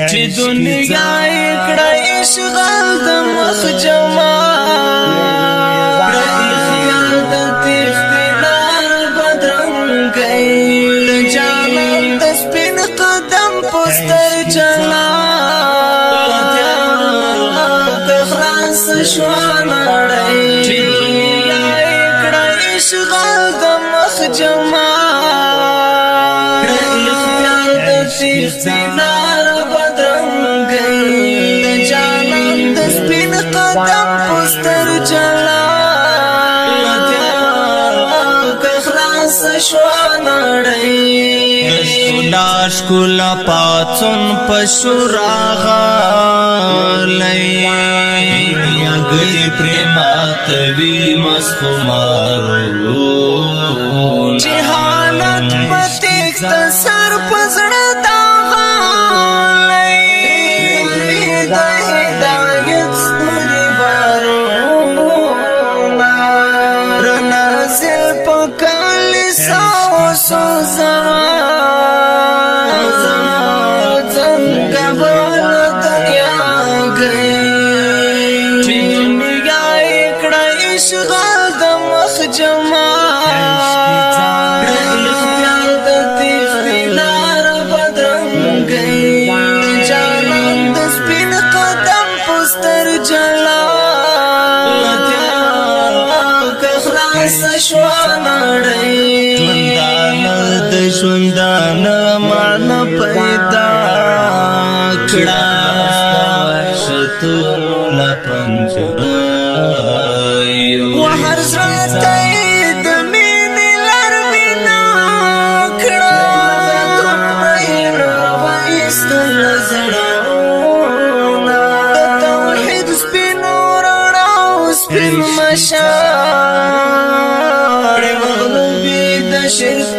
چې دنیا کړه اشغال د مخ جما کړه خیال د تختدار بدرنګ کړي جانم د سپین قدم پستر چلا تخلاص شو نړۍ چې دنیا کړه اشغال د مخ جما کړه خیال د تختدار لاش کولا پاتون پشوراغا لئی یګلی پرمات وی مسخمارو جهانت پتیک سر پزړه داغا لئی دای دایت ستوري بارو رنا سل پکاله ساو سوزا اشغال د مخ جمال اختیار د تیفتی لار بدرنگی جانان د سپین قدم پستر جلال اخلاص شوانړی ژوندان د ژوندان معنا پیدا کړه شتو لا پنځه هر زړه ته د مینې لار مینا کړه وایستل زړه د توحید سپین رڼا سپین مشاړې مغلوبې د شرک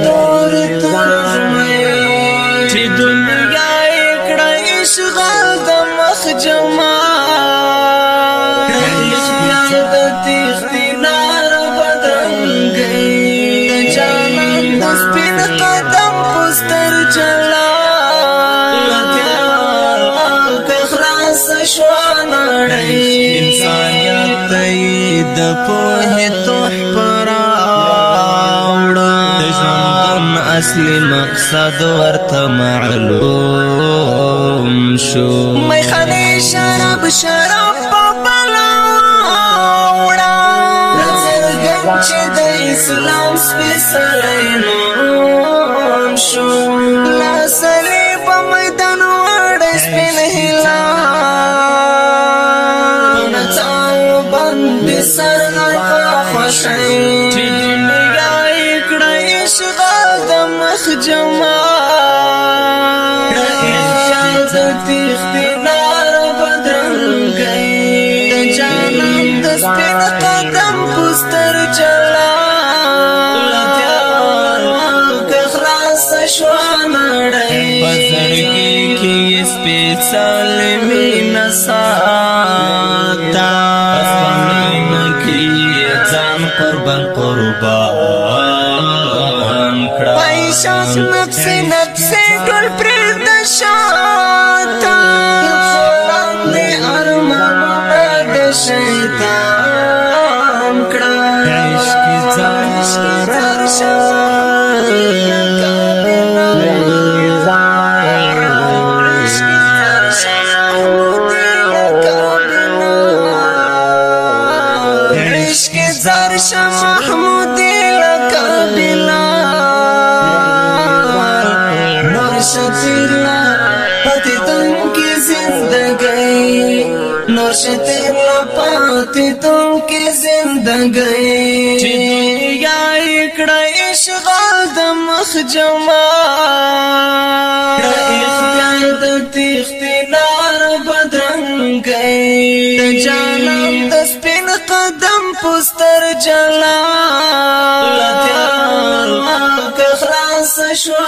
د پوهې تحفه اصلي مقصد ورته معلوم شو میخانه شراب شراب په بلا وړا چې د اسلام سپېڅلی نوم شو سپیڅل مینا ساتا کی ځان قربان قربان کړه پېښه نفس نفس ټول پر دشان شتیلا پتی تم کی زندگی نور شتیلا پتی تم کی زندگی چی دنیا اکڑا اشغال دمخ جمع اختیار در تیختی لار بدرنگی دجالم دسپین قدم پستر جلا لتیار ماک خلاص شو